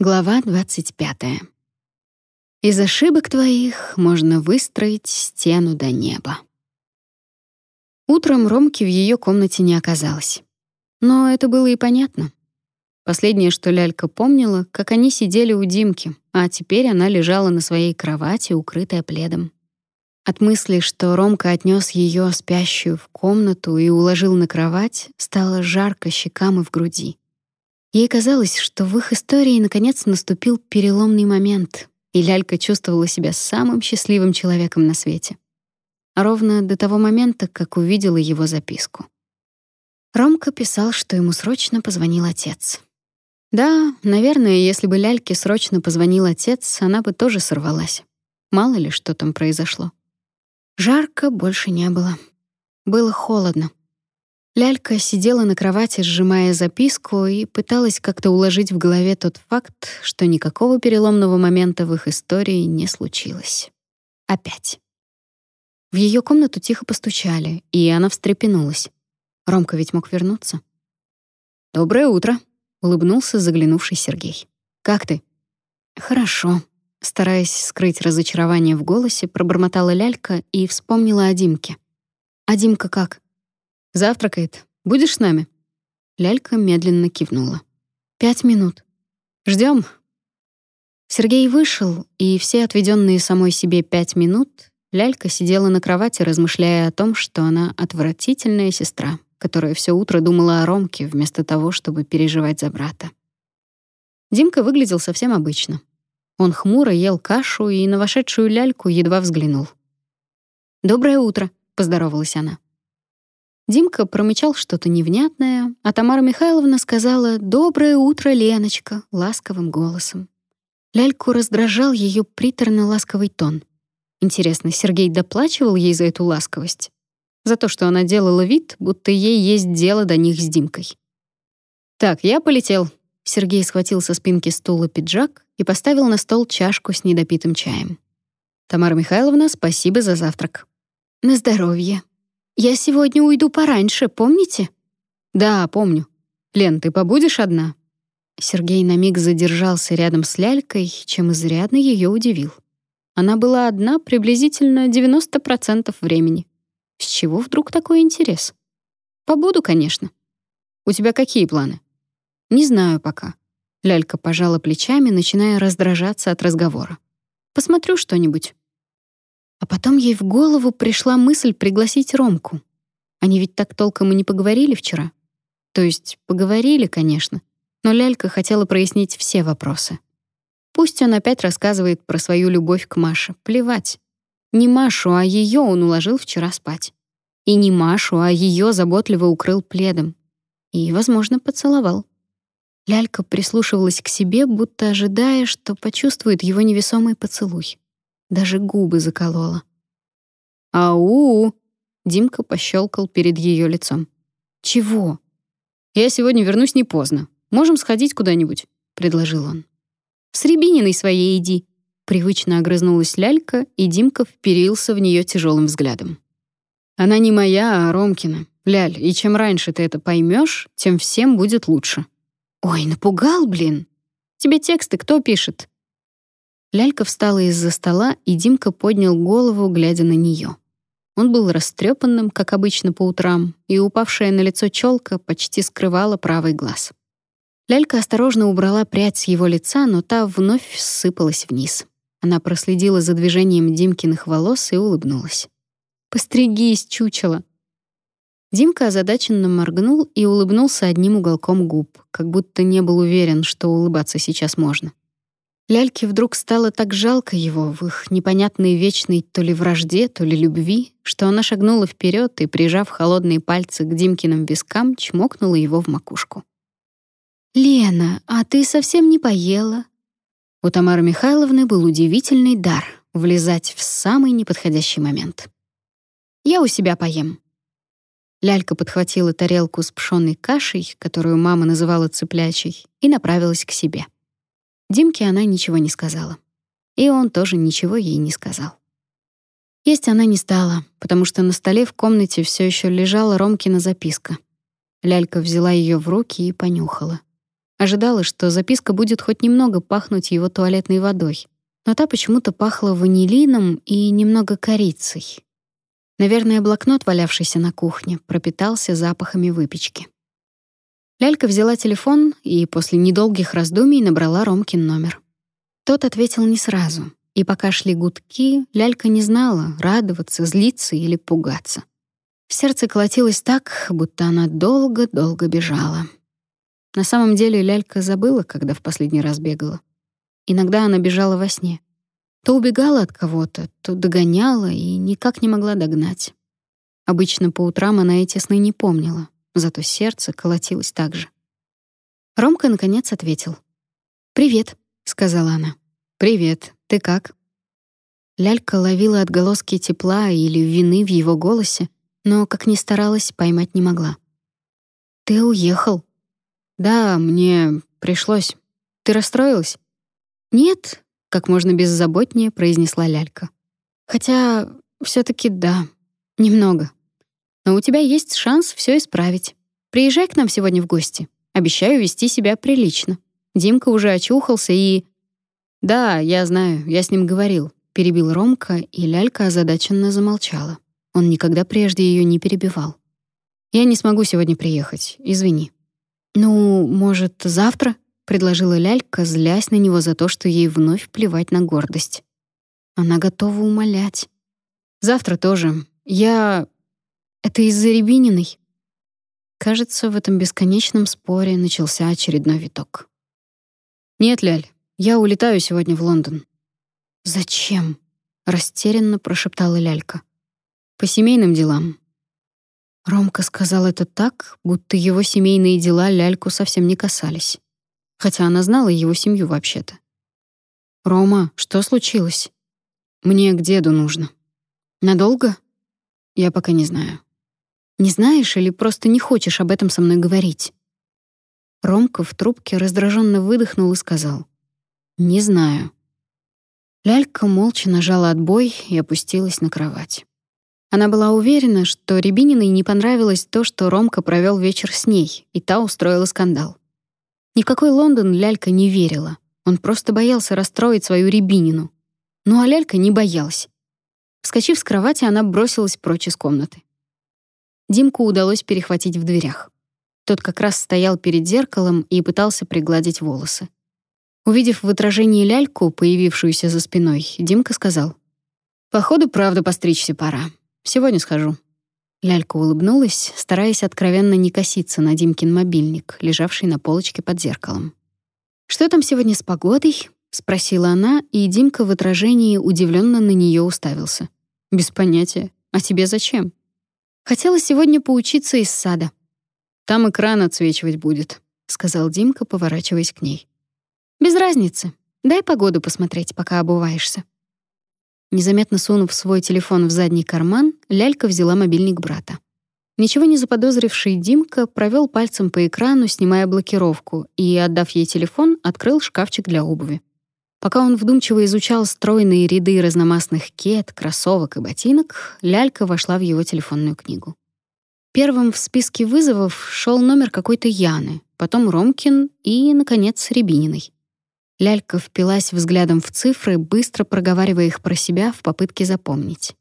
Глава 25. Из ошибок твоих можно выстроить стену до неба. Утром Ромки в ее комнате не оказалось. Но это было и понятно. Последнее, что Лялька помнила, как они сидели у Димки, а теперь она лежала на своей кровати, укрытая пледом. От мысли, что Ромка отнес ее спящую в комнату и уложил на кровать, стало жарко щекам и в груди. Ей казалось, что в их истории наконец наступил переломный момент, и Лялька чувствовала себя самым счастливым человеком на свете. Ровно до того момента, как увидела его записку. Ромка писал, что ему срочно позвонил отец. Да, наверное, если бы Ляльке срочно позвонил отец, она бы тоже сорвалась. Мало ли, что там произошло. Жарко больше не было. Было холодно. Лялька сидела на кровати, сжимая записку, и пыталась как-то уложить в голове тот факт, что никакого переломного момента в их истории не случилось. Опять. В ее комнату тихо постучали, и она встрепенулась. Ромка ведь мог вернуться. «Доброе утро», — улыбнулся заглянувший Сергей. «Как ты?» «Хорошо», — стараясь скрыть разочарование в голосе, пробормотала Лялька и вспомнила о Димке. «А Димка как?» Завтракает. Будешь с нами?» Лялька медленно кивнула. «Пять минут. Ждем. Сергей вышел, и все отведенные самой себе пять минут Лялька сидела на кровати, размышляя о том, что она отвратительная сестра, которая все утро думала о Ромке вместо того, чтобы переживать за брата. Димка выглядел совсем обычно. Он хмуро ел кашу и на вошедшую ляльку едва взглянул. «Доброе утро», — поздоровалась она. Димка промычал что-то невнятное, а Тамара Михайловна сказала «Доброе утро, Леночка» ласковым голосом. Ляльку раздражал ее приторно-ласковый тон. Интересно, Сергей доплачивал ей за эту ласковость? За то, что она делала вид, будто ей есть дело до них с Димкой. «Так, я полетел». Сергей схватил со спинки стула пиджак и поставил на стол чашку с недопитым чаем. «Тамара Михайловна, спасибо за завтрак». «На здоровье», я сегодня уйду пораньше, помните? Да, помню. Лен, ты побудешь одна? Сергей на миг задержался рядом с Лялькой, чем изрядно ее удивил. Она была одна приблизительно 90% времени. С чего вдруг такой интерес? Побуду, конечно. У тебя какие планы? Не знаю пока. Лялька пожала плечами, начиная раздражаться от разговора. Посмотрю что-нибудь. А потом ей в голову пришла мысль пригласить Ромку. Они ведь так толком и не поговорили вчера. То есть поговорили, конечно, но Лялька хотела прояснить все вопросы. Пусть он опять рассказывает про свою любовь к Маше. Плевать. Не Машу, а ее он уложил вчера спать. И не Машу, а ее заботливо укрыл пледом. И, возможно, поцеловал. Лялька прислушивалась к себе, будто ожидая, что почувствует его невесомый поцелуй. Даже губы заколола. «Ау!» — Димка пощелкал перед ее лицом. «Чего?» «Я сегодня вернусь не поздно. Можем сходить куда-нибудь», — предложил он. «С Рябининой своей иди», — привычно огрызнулась лялька, и Димка вперился в нее тяжелым взглядом. «Она не моя, а Ромкина. Ляль, и чем раньше ты это поймешь, тем всем будет лучше». «Ой, напугал, блин! Тебе тексты кто пишет?» Лялька встала из-за стола, и Димка поднял голову, глядя на нее. Он был растрепанным, как обычно по утрам, и упавшая на лицо челка почти скрывала правый глаз. Лялька осторожно убрала прядь с его лица, но та вновь ссыпалась вниз. Она проследила за движением Димкиных волос и улыбнулась. «Постригись, чучело!» Димка озадаченно моргнул и улыбнулся одним уголком губ, как будто не был уверен, что улыбаться сейчас можно. Ляльке вдруг стало так жалко его в их непонятной вечной то ли вражде, то ли любви, что она шагнула вперед и, прижав холодные пальцы к Димкиным вискам, чмокнула его в макушку. «Лена, а ты совсем не поела?» У Тамары Михайловны был удивительный дар — влезать в самый неподходящий момент. «Я у себя поем». Лялька подхватила тарелку с пшённой кашей, которую мама называла цыплячей, и направилась к себе. Димке она ничего не сказала. И он тоже ничего ей не сказал. Есть она не стала, потому что на столе в комнате все еще лежала Ромкина записка. Лялька взяла ее в руки и понюхала. Ожидала, что записка будет хоть немного пахнуть его туалетной водой, но та почему-то пахла ванилином и немного корицей. Наверное, блокнот, валявшийся на кухне, пропитался запахами выпечки. Лялька взяла телефон и после недолгих раздумий набрала Ромкин номер. Тот ответил не сразу, и пока шли гудки, Лялька не знала, радоваться, злиться или пугаться. Сердце колотилось так, будто она долго-долго бежала. На самом деле Лялька забыла, когда в последний раз бегала. Иногда она бежала во сне. То убегала от кого-то, то догоняла и никак не могла догнать. Обычно по утрам она эти сны не помнила, зато сердце колотилось так же. Ромка наконец ответил. «Привет», — сказала она. «Привет. Ты как?» Лялька ловила отголоски тепла или вины в его голосе, но, как ни старалась, поймать не могла. «Ты уехал?» «Да, мне пришлось. Ты расстроилась?» «Нет», — как можно беззаботнее произнесла Лялька. «Хотя все таки да, немного. Но у тебя есть шанс все исправить. Приезжай к нам сегодня в гости. Обещаю вести себя прилично. Димка уже очухался и...» «Да, я знаю, я с ним говорил», — перебил Ромка, и Лялька озадаченно замолчала. Он никогда прежде ее не перебивал. «Я не смогу сегодня приехать, извини». «Ну, может, завтра?» — предложила Лялька, злясь на него за то, что ей вновь плевать на гордость. Она готова умолять. «Завтра тоже. Я... Это из-за Рябининой?» Кажется, в этом бесконечном споре начался очередной виток. «Нет, Ляль, я улетаю сегодня в Лондон». «Зачем?» — растерянно прошептала Лялька. «По семейным делам. Ромка сказал это так, будто его семейные дела Ляльку совсем не касались. Хотя она знала его семью вообще-то. «Рома, что случилось?» «Мне к деду нужно». «Надолго?» «Я пока не знаю». «Не знаешь или просто не хочешь об этом со мной говорить?» Ромка в трубке раздраженно выдохнул и сказал. «Не знаю». Лялька молча нажала отбой и опустилась на кровать. Она была уверена, что Рябининой не понравилось то, что Ромка провел вечер с ней, и та устроила скандал. Ни в какой Лондон Лялька не верила. Он просто боялся расстроить свою Рябинину. Ну а Лялька не боялась. Вскочив с кровати, она бросилась прочь из комнаты. Димку удалось перехватить в дверях. Тот как раз стоял перед зеркалом и пытался пригладить волосы. Увидев в отражении ляльку, появившуюся за спиной, Димка сказал: "Походу, правда постричься пора. Сегодня схожу». Лялька улыбнулась, стараясь откровенно не коситься на Димкин мобильник, лежавший на полочке под зеркалом. «Что там сегодня с погодой?» — спросила она, и Димка в отражении удивленно на нее уставился. «Без понятия. А тебе зачем?» «Хотела сегодня поучиться из сада». «Там экран отсвечивать будет», — сказал Димка, поворачиваясь к ней. «Без разницы. Дай погоду посмотреть, пока обуваешься». Незаметно сунув свой телефон в задний карман, Лялька взяла мобильник брата. Ничего не заподозривший Димка провел пальцем по экрану, снимая блокировку, и, отдав ей телефон, открыл шкафчик для обуви. Пока он вдумчиво изучал стройные ряды разномастных кет, кроссовок и ботинок, Лялька вошла в его телефонную книгу. Первым в списке вызовов шел номер какой-то Яны, потом Ромкин и, наконец, Рябининой. Лялька впилась взглядом в цифры, быстро проговаривая их про себя в попытке запомнить.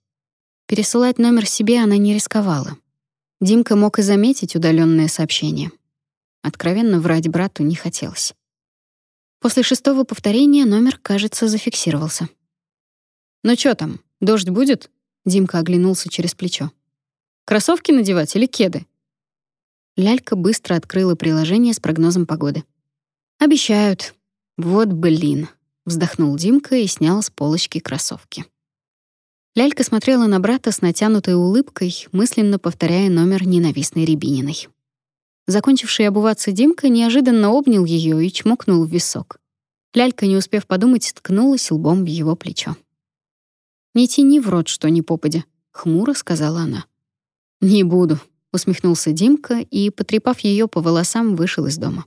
Пересылать номер себе она не рисковала. Димка мог и заметить удаленное сообщение. Откровенно врать брату не хотелось. После шестого повторения номер, кажется, зафиксировался. «Ну что там, дождь будет?» Димка оглянулся через плечо. «Кроссовки надевать или кеды?» Лялька быстро открыла приложение с прогнозом погоды. «Обещают», «Вот блин», — вздохнул Димка и снял с полочки кроссовки. Лялька смотрела на брата с натянутой улыбкой, мысленно повторяя номер ненавистной Рябининой. Закончивший обуваться Димка неожиданно обнял ее и чмокнул в висок. Лялька, не успев подумать, ткнулась лбом в его плечо. «Не тяни в рот, что ни попадя», — хмуро сказала она. «Не буду», — усмехнулся Димка и, потрепав ее по волосам, вышел из дома.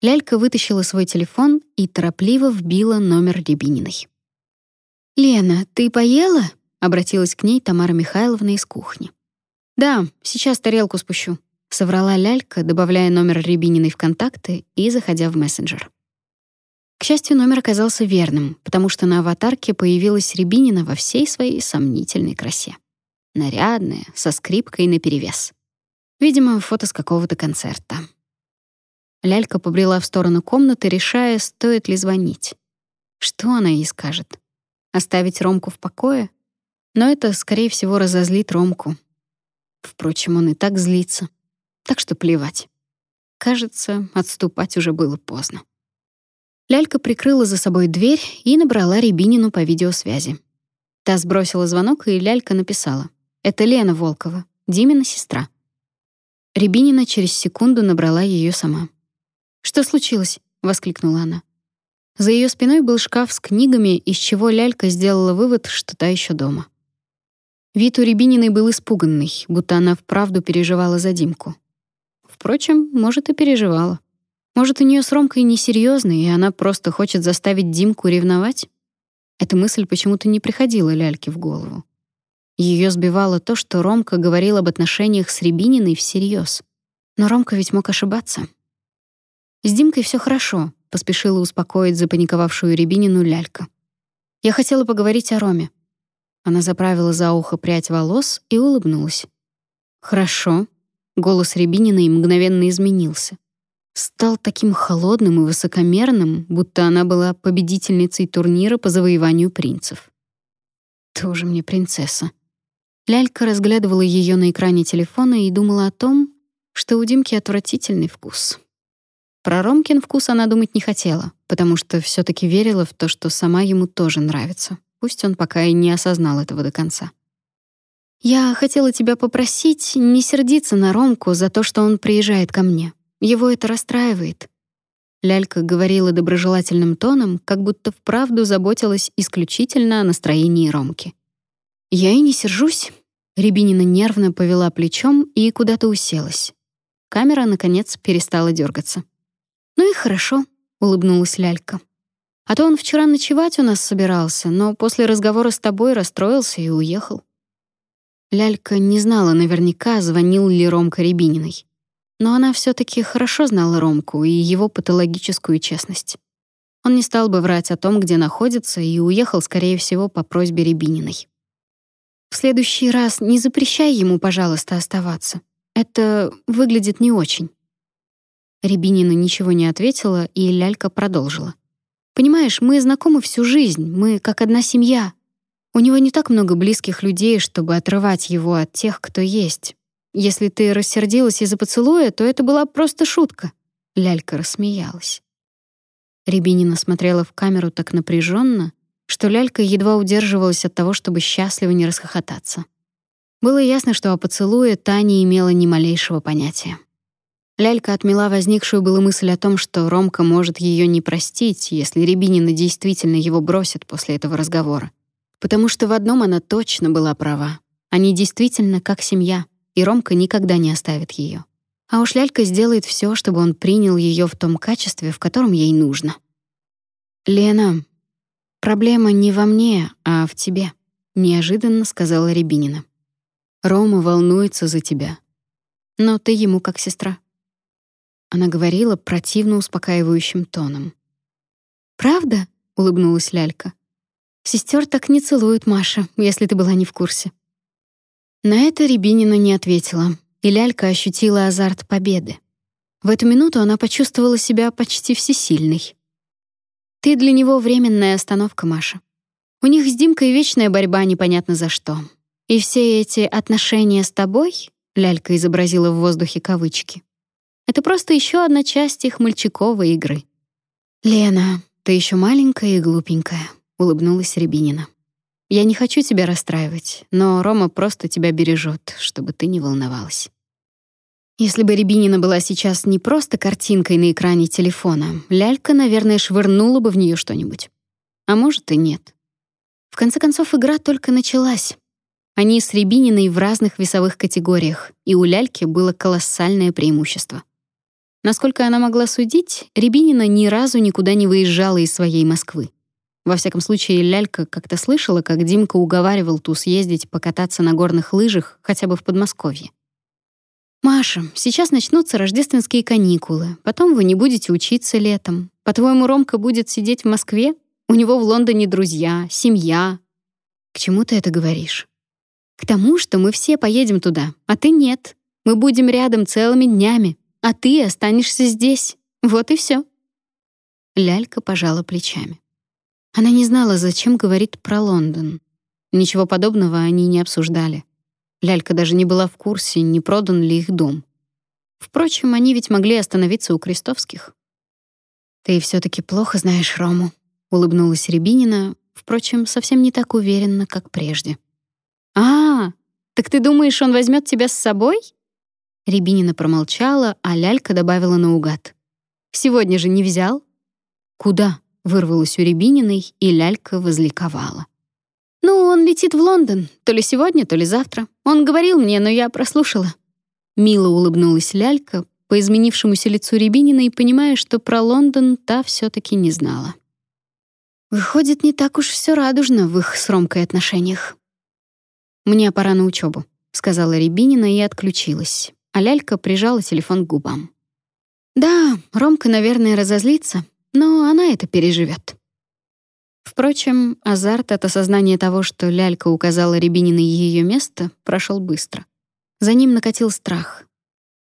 Лялька вытащила свой телефон и торопливо вбила номер Рябининой. «Лена, ты поела?» — обратилась к ней Тамара Михайловна из кухни. «Да, сейчас тарелку спущу», — Соврала лялька, добавляя номер Рябининой в контакты и заходя в мессенджер. К счастью, номер оказался верным, потому что на аватарке появилась Рябинина во всей своей сомнительной красе. Нарядная, со скрипкой наперевес. Видимо, фото с какого-то концерта. Лялька побрела в сторону комнаты, решая, стоит ли звонить. Что она ей скажет? Оставить Ромку в покое? Но это, скорее всего, разозлит Ромку. Впрочем, он и так злится. Так что плевать. Кажется, отступать уже было поздно. Лялька прикрыла за собой дверь и набрала Рябинину по видеосвязи. Та сбросила звонок, и Лялька написала. «Это Лена Волкова, Димина сестра». Рябинина через секунду набрала ее сама. «Что случилось?» — воскликнула она. За ее спиной был шкаф с книгами, из чего Лялька сделала вывод, что та еще дома. Вид у Рябининой был испуганный, будто она вправду переживала за Димку. Впрочем, может, и переживала. Может, у нее с Ромкой несерьезно, и она просто хочет заставить Димку ревновать? Эта мысль почему-то не приходила Ляльке в голову. Ее сбивало то, что Ромка говорил об отношениях с Рябининой всерьез. Но Ромка ведь мог ошибаться. «С Димкой все хорошо», — поспешила успокоить запаниковавшую Рябинину Лялька. «Я хотела поговорить о Роме». Она заправила за ухо прядь волос и улыбнулась. «Хорошо». Голос Рябининой мгновенно изменился стал таким холодным и высокомерным, будто она была победительницей турнира по завоеванию принцев. Тоже мне принцесса. Лялька разглядывала ее на экране телефона и думала о том, что у Димки отвратительный вкус. Про Ромкин вкус она думать не хотела, потому что все таки верила в то, что сама ему тоже нравится, пусть он пока и не осознал этого до конца. «Я хотела тебя попросить не сердиться на Ромку за то, что он приезжает ко мне», его это расстраивает. Лялька говорила доброжелательным тоном, как будто вправду заботилась исключительно о настроении Ромки. Я и не сержусь. Рябинина нервно повела плечом и куда-то уселась. Камера наконец перестала дергаться. Ну и хорошо, улыбнулась Лялька. А то он вчера ночевать у нас собирался, но после разговора с тобой расстроился и уехал. Лялька не знала наверняка, звонил ли Ромка Рябининой но она все таки хорошо знала Ромку и его патологическую честность. Он не стал бы врать о том, где находится, и уехал, скорее всего, по просьбе Рябининой. В следующий раз не запрещай ему, пожалуйста, оставаться. Это выглядит не очень. Рябинина ничего не ответила, и Лялька продолжила. Понимаешь, мы знакомы всю жизнь, мы как одна семья. У него не так много близких людей, чтобы отрывать его от тех, кто есть. Если ты рассердилась из-за поцелуя, то это была просто шутка. Лялька рассмеялась. Рябинина смотрела в камеру так напряженно, что Лялька едва удерживалась от того, чтобы счастливо не расхохотаться. Было ясно, что о поцелуе та не имела ни малейшего понятия. Лялька отмела возникшую было мысль о том, что Ромка может ее не простить, если Рябинина действительно его бросит после этого разговора. Потому что в одном она точно была права. Они действительно как семья и Ромка никогда не оставит ее. А уж Лялька сделает все, чтобы он принял ее в том качестве, в котором ей нужно. «Лена, проблема не во мне, а в тебе», — неожиданно сказала Рябинина. «Рома волнуется за тебя. Но ты ему как сестра». Она говорила противно успокаивающим тоном. «Правда?» — улыбнулась Лялька. «Сестер так не целуют, Маша, если ты была не в курсе». На это Рябинина не ответила, и Лялька ощутила азарт победы. В эту минуту она почувствовала себя почти всесильной. «Ты для него временная остановка, Маша. У них с Димкой вечная борьба непонятно за что. И все эти отношения с тобой, — Лялька изобразила в воздухе кавычки, — это просто еще одна часть их мальчиковой игры. «Лена, ты еще маленькая и глупенькая», — улыбнулась Рябинина. Я не хочу тебя расстраивать, но Рома просто тебя бережет, чтобы ты не волновалась. Если бы Рябинина была сейчас не просто картинкой на экране телефона, Лялька, наверное, швырнула бы в нее что-нибудь. А может и нет. В конце концов, игра только началась. Они с Рябининой в разных весовых категориях, и у Ляльки было колоссальное преимущество. Насколько она могла судить, Рябинина ни разу никуда не выезжала из своей Москвы. Во всяком случае, Лялька как-то слышала, как Димка уговаривал ту съездить покататься на горных лыжах хотя бы в Подмосковье. «Маша, сейчас начнутся рождественские каникулы, потом вы не будете учиться летом. По-твоему, Ромка будет сидеть в Москве? У него в Лондоне друзья, семья». «К чему ты это говоришь?» «К тому, что мы все поедем туда, а ты нет. Мы будем рядом целыми днями, а ты останешься здесь. Вот и все. Лялька пожала плечами. Она не знала, зачем говорит про Лондон. Ничего подобного они не обсуждали. Лялька даже не была в курсе, не продан ли их дом. Впрочем, они ведь могли остановиться у Крестовских. «Ты все таки плохо знаешь Рому», — улыбнулась Рябинина, впрочем, совсем не так уверенно, как прежде. «А, так ты думаешь, он возьмет тебя с собой?» Рябинина промолчала, а Лялька добавила наугад. «Сегодня же не взял?» «Куда?» — вырвалось у Рябининой, и лялька возликовала. «Ну, он летит в Лондон, то ли сегодня, то ли завтра. Он говорил мне, но я прослушала». Мило улыбнулась лялька, по изменившемуся лицу Рябининой, понимая, что про Лондон та все таки не знала. Выходит, не так уж все радужно в их с Ромкой отношениях. «Мне пора на учебу, сказала Рябинина и отключилась, а лялька прижала телефон к губам. «Да, Ромка, наверное, разозлится, но она это переживет. Впрочем, азарт от осознания того, что лялька указала Рябининой ее место, прошел быстро. За ним накатил страх.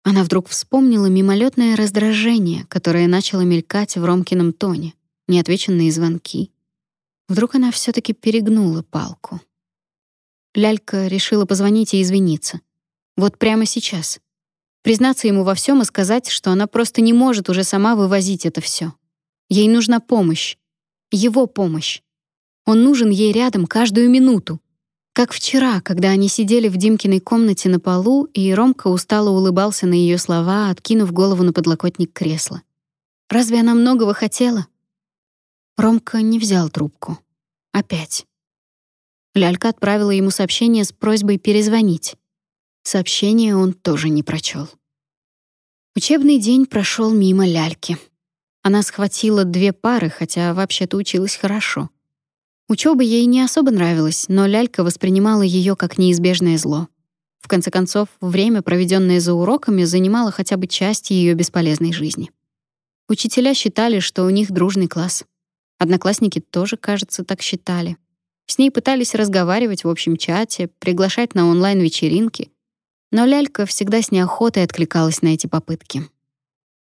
Она вдруг вспомнила мимолетное раздражение, которое начало мелькать в Ромкином тоне, неотвеченные звонки. Вдруг она все таки перегнула палку. Лялька решила позвонить и извиниться. Вот прямо сейчас. Признаться ему во всем и сказать, что она просто не может уже сама вывозить это все. Ей нужна помощь. Его помощь. Он нужен ей рядом каждую минуту. Как вчера, когда они сидели в Димкиной комнате на полу, и Ромка устало улыбался на ее слова, откинув голову на подлокотник кресла. Разве она многого хотела? Ромка не взял трубку. Опять. Лялька отправила ему сообщение с просьбой перезвонить. Сообщение он тоже не прочел. Учебный день прошел мимо Ляльки. Она схватила две пары, хотя вообще-то училась хорошо. Учёба ей не особо нравилась, но Лялька воспринимала её как неизбежное зло. В конце концов, время, проведённое за уроками, занимало хотя бы часть её бесполезной жизни. Учителя считали, что у них дружный класс. Одноклассники тоже, кажется, так считали. С ней пытались разговаривать в общем чате, приглашать на онлайн-вечеринки. Но Лялька всегда с неохотой откликалась на эти попытки.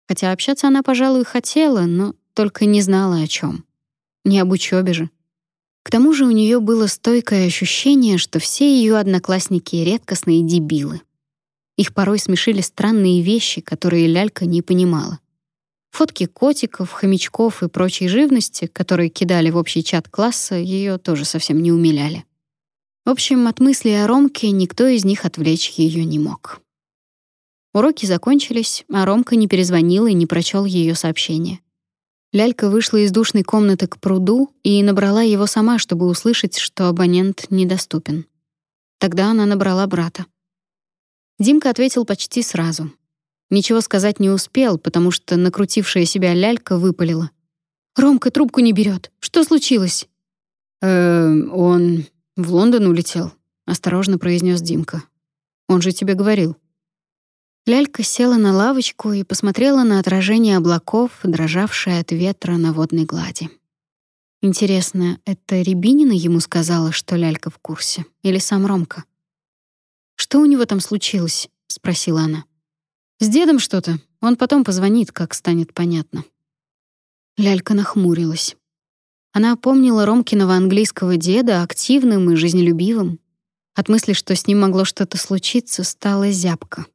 Хотя общаться она, пожалуй, хотела, но только не знала о чем. Не об учебе же. К тому же у нее было стойкое ощущение, что все ее одноклассники — редкостные дебилы. Их порой смешили странные вещи, которые Лялька не понимала. Фотки котиков, хомячков и прочей живности, которые кидали в общий чат класса, ее тоже совсем не умиляли. В общем, от мысли о Ромке никто из них отвлечь ее не мог. Уроки закончились, а Ромка не перезвонил и не прочел ее сообщение. Лялька вышла из душной комнаты к пруду и набрала его сама, чтобы услышать, что абонент недоступен. Тогда она набрала брата. Димка ответил почти сразу. Ничего сказать не успел, потому что накрутившая себя лялька выпалила. «Ромка трубку не берет. Что случилось?» «Эм, он в Лондон улетел», — осторожно произнес Димка. «Он же тебе говорил». Лялька села на лавочку и посмотрела на отражение облаков, дрожавшее от ветра на водной глади. Интересно, это Рябинина ему сказала, что Лялька в курсе, или сам Ромка? «Что у него там случилось?» — спросила она. «С дедом что-то. Он потом позвонит, как станет понятно». Лялька нахмурилась. Она помнила Ромкиного английского деда активным и жизнелюбивым. От мысли, что с ним могло что-то случиться, стала зябко.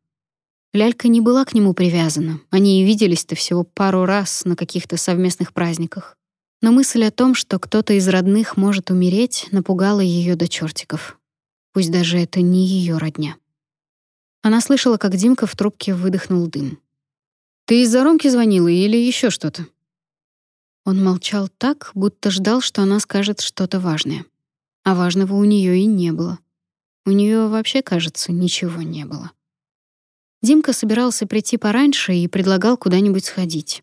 Лялька не была к нему привязана. Они и виделись-то всего пару раз на каких-то совместных праздниках. Но мысль о том, что кто-то из родных может умереть, напугала ее до чертиков. Пусть даже это не ее родня. Она слышала, как Димка в трубке выдохнул дым. «Ты из-за Ромки звонила или еще что-то?» Он молчал так, будто ждал, что она скажет что-то важное. А важного у нее и не было. У нее вообще, кажется, ничего не было. Димка собирался прийти пораньше и предлагал куда-нибудь сходить.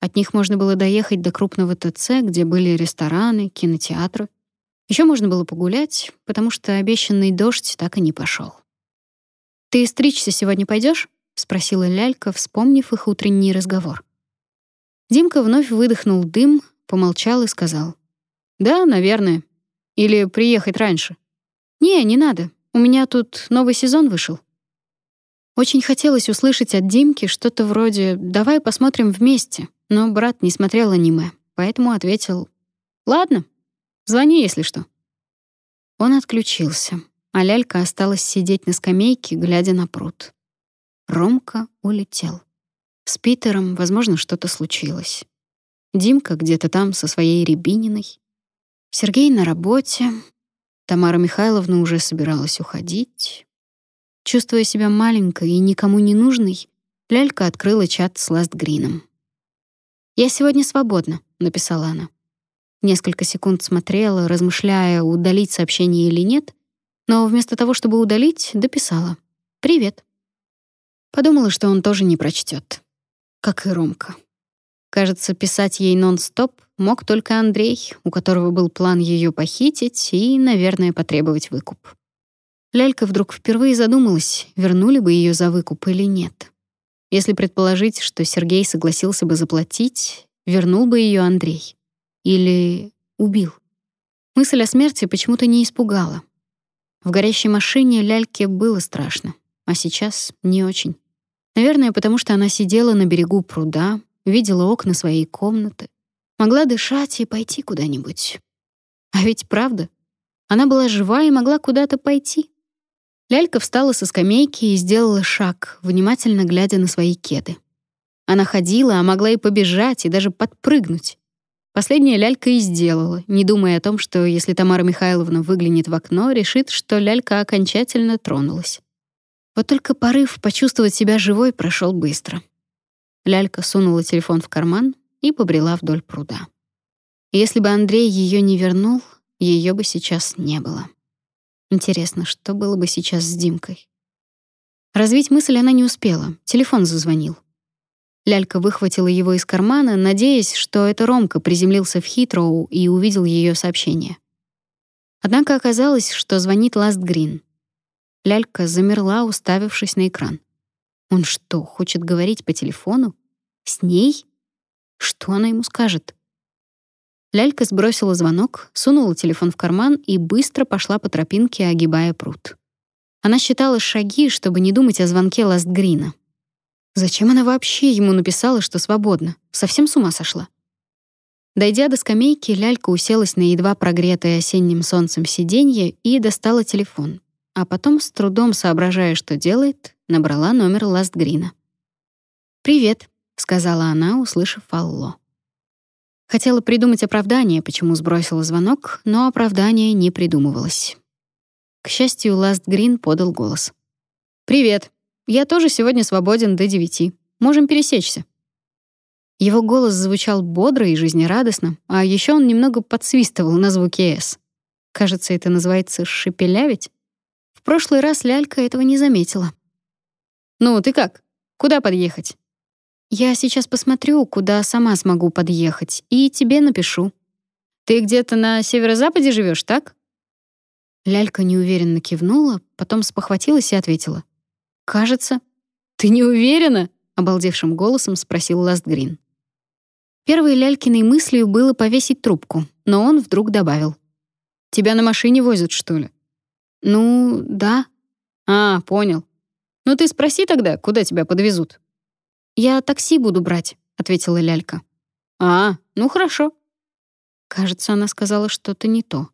От них можно было доехать до крупного ТЦ, где были рестораны, кинотеатры. Еще можно было погулять, потому что обещанный дождь так и не пошел. «Ты стричься сегодня пойдешь? спросила Лялька, вспомнив их утренний разговор. Димка вновь выдохнул дым, помолчал и сказал: "Да, наверное. Или приехать раньше". "Не, не надо. У меня тут новый сезон вышел". Очень хотелось услышать от Димки что-то вроде «давай посмотрим вместе», но брат не смотрел аниме, поэтому ответил «ладно, звони, если что». Он отключился, а лялька осталась сидеть на скамейке, глядя на пруд. Ромка улетел. С Питером, возможно, что-то случилось. Димка где-то там со своей Рябининой. Сергей на работе. Тамара Михайловна уже собиралась уходить. Чувствуя себя маленькой и никому не нужной, Лялька открыла чат с Ластгрином. «Я сегодня свободна», — написала она. Несколько секунд смотрела, размышляя, удалить сообщение или нет, но вместо того, чтобы удалить, дописала. «Привет». Подумала, что он тоже не прочтет, как и Ромка. Кажется, писать ей нон-стоп мог только Андрей, у которого был план ее похитить и, наверное, потребовать выкуп. Лялька вдруг впервые задумалась, вернули бы ее за выкуп или нет. Если предположить, что Сергей согласился бы заплатить, вернул бы ее Андрей. Или убил. Мысль о смерти почему-то не испугала. В горящей машине Ляльке было страшно, а сейчас не очень. Наверное, потому что она сидела на берегу пруда, видела окна своей комнаты, могла дышать и пойти куда-нибудь. А ведь правда, она была жива и могла куда-то пойти. Лялька встала со скамейки и сделала шаг, внимательно глядя на свои кеды. Она ходила, а могла и побежать, и даже подпрыгнуть. Последняя Лялька и сделала, не думая о том, что если Тамара Михайловна выглянет в окно, решит, что Лялька окончательно тронулась. Вот только порыв почувствовать себя живой прошел быстро. Лялька сунула телефон в карман и побрела вдоль пруда. Если бы Андрей ее не вернул, ее бы сейчас не было. Интересно, что было бы сейчас с Димкой? Развить мысль она не успела. Телефон зазвонил. Лялька выхватила его из кармана, надеясь, что это Ромка приземлился в Хитроу и увидел ее сообщение. Однако оказалось, что звонит Ласт Грин. Лялька замерла, уставившись на экран. Он что, хочет говорить по телефону? С ней? Что она ему скажет? Лялька сбросила звонок, сунула телефон в карман и быстро пошла по тропинке, огибая пруд. Она считала шаги, чтобы не думать о звонке Ластгрина. Зачем она вообще ему написала, что свободна? Совсем с ума сошла. Дойдя до скамейки, Лялька уселась на едва прогретое осенним солнцем сиденье и достала телефон. А потом, с трудом соображая, что делает, набрала номер Ластгрина. «Привет», — сказала она, услышав Алло. Хотела придумать оправдание, почему сбросила звонок, но оправдание не придумывалось. К счастью, Ласт Грин подал голос. «Привет. Я тоже сегодня свободен до девяти. Можем пересечься». Его голос звучал бодро и жизнерадостно, а еще он немного подсвистывал на звуке «с». Кажется, это называется «шепелявить». В прошлый раз Лялька этого не заметила. «Ну, ты как? Куда подъехать?» Я сейчас посмотрю, куда сама смогу подъехать, и тебе напишу. Ты где-то на северо-западе живешь, так? Лялька неуверенно кивнула, потом спохватилась и ответила: "Кажется". "Ты не уверена?" обалдевшим голосом спросил Ластгрин. Первой Лялькиной мыслью было повесить трубку, но он вдруг добавил: "Тебя на машине возят, что ли?" "Ну, да". "А, понял. Ну ты спроси тогда, куда тебя подвезут". «Я такси буду брать», — ответила Лялька. «А, ну хорошо». Кажется, она сказала что-то не то.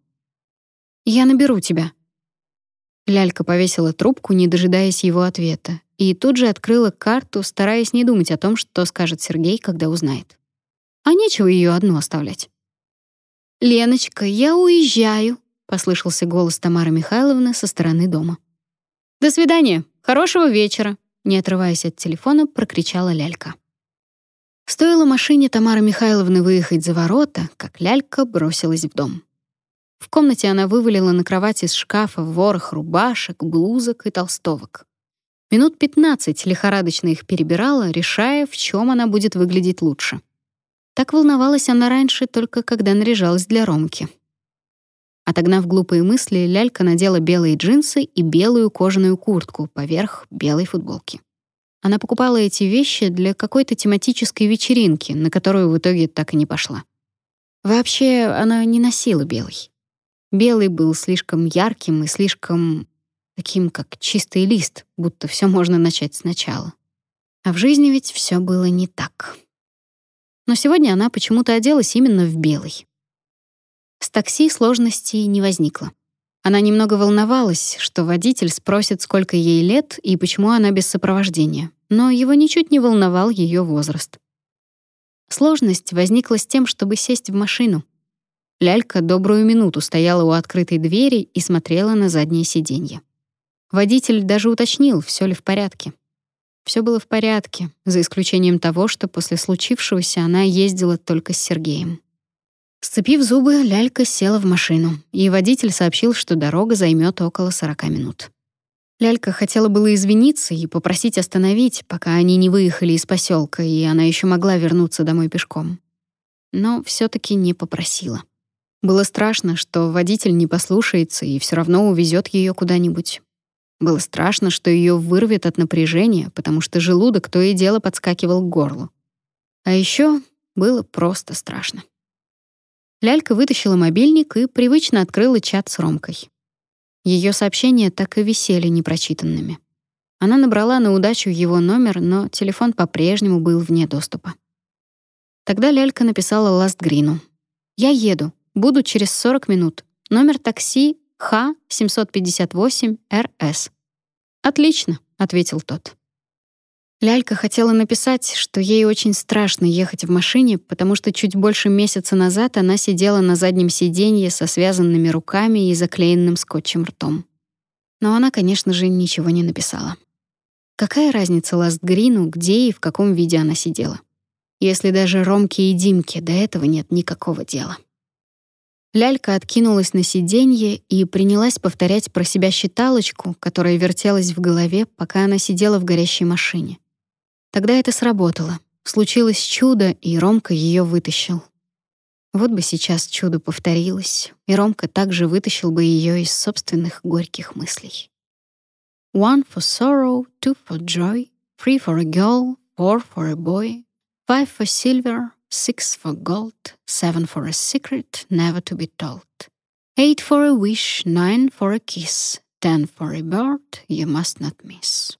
«Я наберу тебя». Лялька повесила трубку, не дожидаясь его ответа, и тут же открыла карту, стараясь не думать о том, что скажет Сергей, когда узнает. А нечего ее одну оставлять. «Леночка, я уезжаю», — послышался голос Тамары Михайловны со стороны дома. «До свидания. Хорошего вечера», не отрываясь от телефона, прокричала Лялька. Стоило машине Тамары Михайловны выехать за ворота, как Лялька бросилась в дом. В комнате она вывалила на кровать из шкафа ворох рубашек, блузок и толстовок. Минут пятнадцать лихорадочно их перебирала, решая, в чем она будет выглядеть лучше. Так волновалась она раньше только когда наряжалась для Ромки. Отогнав глупые мысли, Лялька надела белые джинсы и белую кожаную куртку поверх белой футболки. она покупала эти вещи для какой-то тематической вечеринки, на которую в итоге так и не пошла. Вообще, она не носила белый. Белый был слишком ярким и слишком таким, как чистый лист, будто все можно начать сначала. А в жизни ведь все было не так. Но сегодня она почему-то оделась именно в белый. С такси сложностей не возникло. Она немного волновалась, что водитель спросит, сколько ей лет и почему она без сопровождения, но его ничуть не волновал ее возраст. Сложность возникла с тем, чтобы сесть в машину. Лялька добрую минуту стояла у открытой двери и смотрела на заднее сиденье. Водитель даже уточнил, все ли в порядке. Все было в порядке, за исключением того, что после случившегося она ездила только с Сергеем. Сцепив зубы, Лялька села в машину, и водитель сообщил, что дорога займет около 40 минут. Лялька хотела было извиниться и попросить остановить, пока они не выехали из поселка, и она еще могла вернуться домой пешком. Но все таки не попросила. Было страшно, что водитель не послушается и все равно увезет ее куда-нибудь. Было страшно, что ее вырвет от напряжения, потому что желудок то и дело подскакивал к горлу. А еще было просто страшно. Лялька вытащила мобильник и привычно открыла чат с Ромкой. Ее сообщения так и висели непрочитанными. Она набрала на удачу его номер, но телефон по-прежнему был вне доступа. Тогда Лялька написала Ластгрину. «Я еду. Буду через 40 минут. Номер такси Х-758-РС». «Отлично», — ответил тот. Лялька хотела написать, что ей очень страшно ехать в машине, потому что чуть больше месяца назад она сидела на заднем сиденье со связанными руками и заклеенным скотчем ртом. Но она, конечно же, ничего не написала. Какая разница Ластгрину, где и в каком виде она сидела? Если даже Ромке и Димке до этого нет никакого дела. Лялька откинулась на сиденье и принялась повторять про себя считалочку, которая вертелась в голове, пока она сидела в горящей машине. Тогда это сработало. Случилось чудо, и Ромка ее вытащил. Вот бы сейчас чудо повторилось, и Ромка также вытащил бы ее из собственных горьких мыслей. One for sorrow, two for joy, three for a girl, four for a boy, five for silver, six for gold, seven for a secret never to be told, eight for a wish, nine for a kiss, ten for a bird you must not miss.